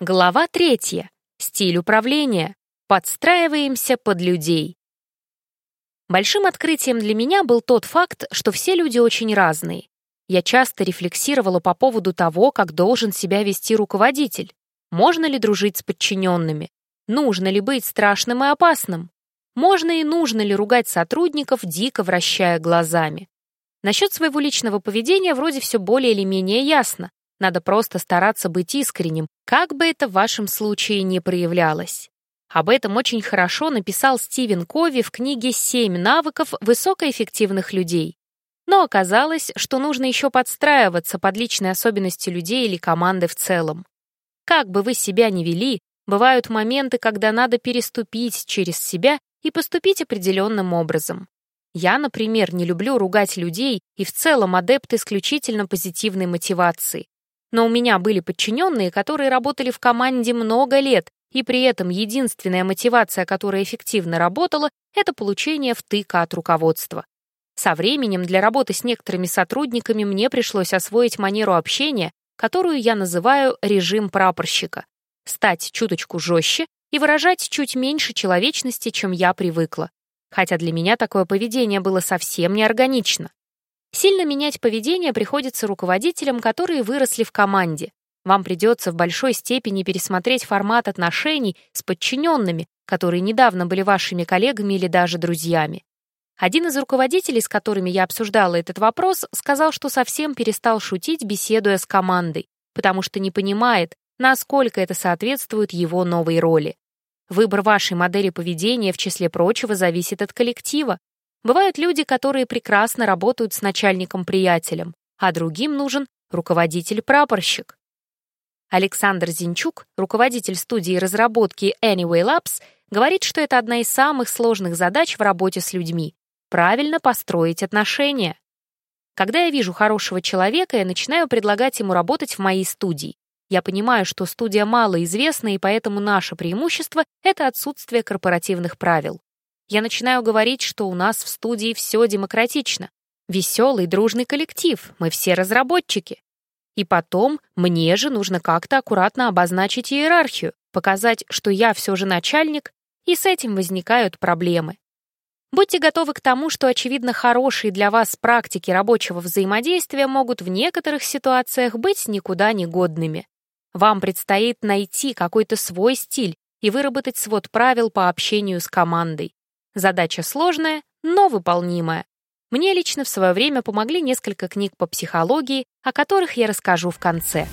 Глава третья. Стиль управления. Подстраиваемся под людей. Большим открытием для меня был тот факт, что все люди очень разные. Я часто рефлексировала по поводу того, как должен себя вести руководитель. Можно ли дружить с подчиненными? Нужно ли быть страшным и опасным? Можно и нужно ли ругать сотрудников, дико вращая глазами? Насчет своего личного поведения вроде все более или менее ясно. Надо просто стараться быть искренним, как бы это в вашем случае не проявлялось. Об этом очень хорошо написал Стивен Кови в книге «Семь навыков высокоэффективных людей». Но оказалось, что нужно еще подстраиваться под личные особенности людей или команды в целом. Как бы вы себя ни вели, бывают моменты, когда надо переступить через себя и поступить определенным образом. Я, например, не люблю ругать людей и в целом адепт исключительно позитивной мотивации. Но у меня были подчиненные, которые работали в команде много лет, и при этом единственная мотивация, которая эффективно работала, это получение втыка от руководства. Со временем для работы с некоторыми сотрудниками мне пришлось освоить манеру общения, которую я называю режим прапорщика. Стать чуточку жестче и выражать чуть меньше человечности, чем я привыкла. Хотя для меня такое поведение было совсем неорганично. Сильно менять поведение приходится руководителям, которые выросли в команде. Вам придется в большой степени пересмотреть формат отношений с подчиненными, которые недавно были вашими коллегами или даже друзьями. Один из руководителей, с которыми я обсуждала этот вопрос, сказал, что совсем перестал шутить, беседуя с командой, потому что не понимает, насколько это соответствует его новой роли. Выбор вашей модели поведения, в числе прочего, зависит от коллектива. Бывают люди, которые прекрасно работают с начальником-приятелем, а другим нужен руководитель-прапорщик. Александр Зинчук, руководитель студии разработки Anyway Labs, говорит, что это одна из самых сложных задач в работе с людьми — правильно построить отношения. Когда я вижу хорошего человека, я начинаю предлагать ему работать в моей студии. Я понимаю, что студия малоизвестна, и поэтому наше преимущество — это отсутствие корпоративных правил. Я начинаю говорить, что у нас в студии все демократично. Веселый, дружный коллектив, мы все разработчики. И потом мне же нужно как-то аккуратно обозначить иерархию, показать, что я все же начальник, и с этим возникают проблемы. Будьте готовы к тому, что, очевидно, хорошие для вас практики рабочего взаимодействия могут в некоторых ситуациях быть никуда не годными. Вам предстоит найти какой-то свой стиль и выработать свод правил по общению с командой. Задача сложная, но выполнимая. Мне лично в свое время помогли несколько книг по психологии, о которых я расскажу в конце.